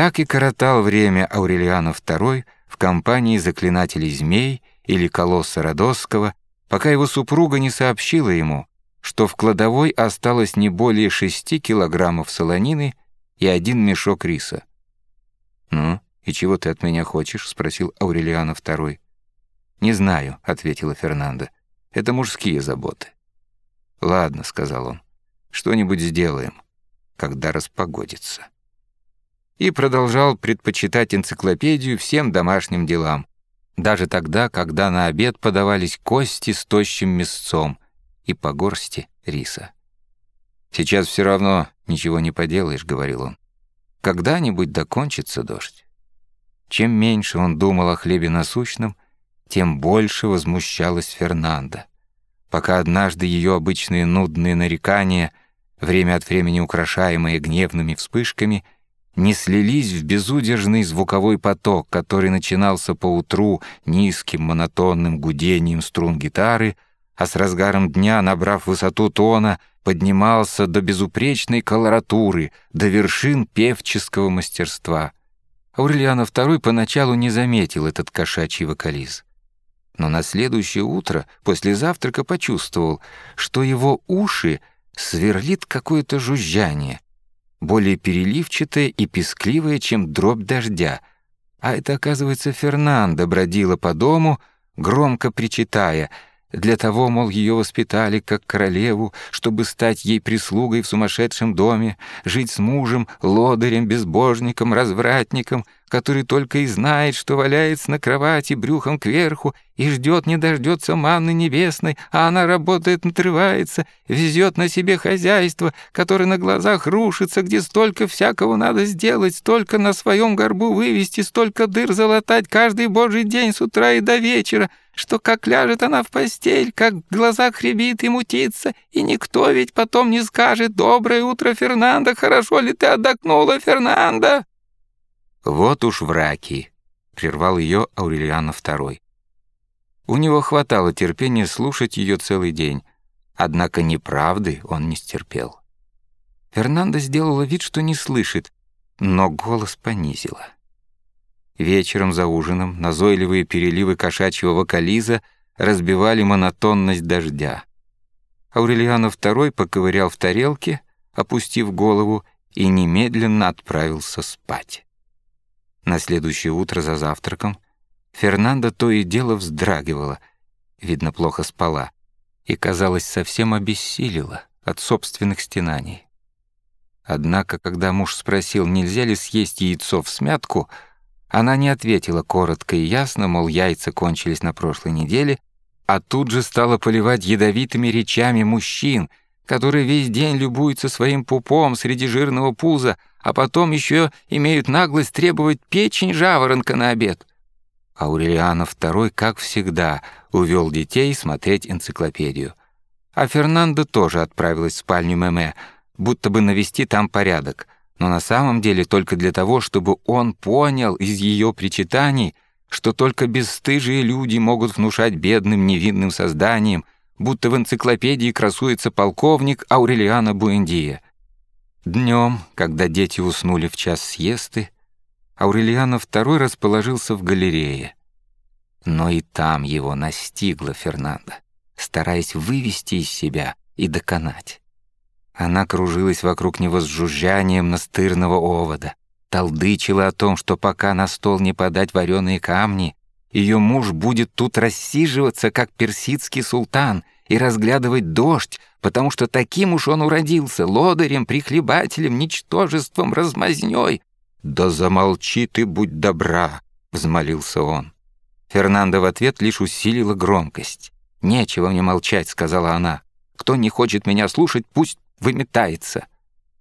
Так и коротал время Аурелиана II в компании заклинателей змей или колосса Родосского, пока его супруга не сообщила ему, что в кладовой осталось не более шести килограммов солонины и один мешок риса. «Ну, и чего ты от меня хочешь?» — спросил Аурелиана II. «Не знаю», — ответила Фернанда. «Это мужские заботы». «Ладно», — сказал он, — «что-нибудь сделаем, когда распогодится». И продолжал предпочитать энциклопедию всем домашним делам, даже тогда, когда на обед подавались кости с тощим мясцом и по горсти риса. «Сейчас все равно ничего не поделаешь», — говорил он. «Когда-нибудь докончится дождь». Чем меньше он думал о хлебе насущном, тем больше возмущалась Фернанда, пока однажды ее обычные нудные нарекания, время от времени украшаемые гневными вспышками, не слились в безудержный звуковой поток, который начинался поутру низким монотонным гудением струн гитары, а с разгаром дня, набрав высоту тона, поднимался до безупречной колоратуры, до вершин певческого мастерства. Аурельяно II поначалу не заметил этот кошачий вокализ. Но на следующее утро, после завтрака, почувствовал, что его уши сверлит какое-то жужжание, более переливчатое и пескливое, чем дробь дождя. А это, оказывается, Фернандо бродила по дому, громко причитая — для того, мол, ее воспитали как королеву, чтобы стать ей прислугой в сумасшедшем доме, жить с мужем, лодырем, безбожником, развратником, который только и знает, что валяется на кровати брюхом кверху и ждет не дождется манны небесной, а она работает, надрывается, везет на себе хозяйство, которое на глазах рушится, где столько всякого надо сделать, столько на своем горбу вывести, столько дыр залатать каждый божий день с утра и до вечера, что как ляжет она в постель, как в глазах рябит и мутится, и никто ведь потом не скажет «Доброе утро, Фернандо, хорошо ли ты отдохнула, Фернандо?» «Вот уж враки», — прервал ее Аурелиано II. У него хватало терпения слушать ее целый день, однако неправды он не стерпел. Фернандо сделала вид, что не слышит, но голос понизила. Вечером за ужином назойливые переливы кошачьего вокализа разбивали монотонность дождя. Аурельяно II поковырял в тарелке, опустив голову, и немедленно отправился спать. На следующее утро за завтраком Фернандо то и дело вздрагивала, видно, плохо спала, и, казалось, совсем обессилила от собственных стенаний. Однако, когда муж спросил, нельзя ли съесть яйцо в смятку, она не ответила коротко и ясно, мол, яйца кончились на прошлой неделе, а тут же стала поливать ядовитыми речами мужчин, которые весь день любуются своим пупом среди жирного пуза, а потом еще имеют наглость требовать печень жаворонка на обед. Аурелиано II, как всегда, увел детей смотреть энциклопедию. А Фернандо тоже отправилась в спальню Меме, будто бы навести там порядок — но на самом деле только для того, чтобы он понял из ее причитаний, что только бесстыжие люди могут внушать бедным невинным созданиям, будто в энциклопедии красуется полковник Аурелиана Буэндия. Днем, когда дети уснули в час съесты, Аурелиана II расположился в галерее. Но и там его настигла Фернандо, стараясь вывести из себя и доконать. Она кружилась вокруг него с жужжанием настырного овода, толдычила о том, что пока на стол не подать вареные камни, ее муж будет тут рассиживаться, как персидский султан, и разглядывать дождь, потому что таким уж он уродился, лодырем, прихлебателем, ничтожеством, размазнёй. «Да замолчи ты, будь добра», — взмолился он. Фернандо в ответ лишь усилила громкость. «Нечего мне молчать», — сказала она. «Кто не хочет меня слушать, пусть выметается.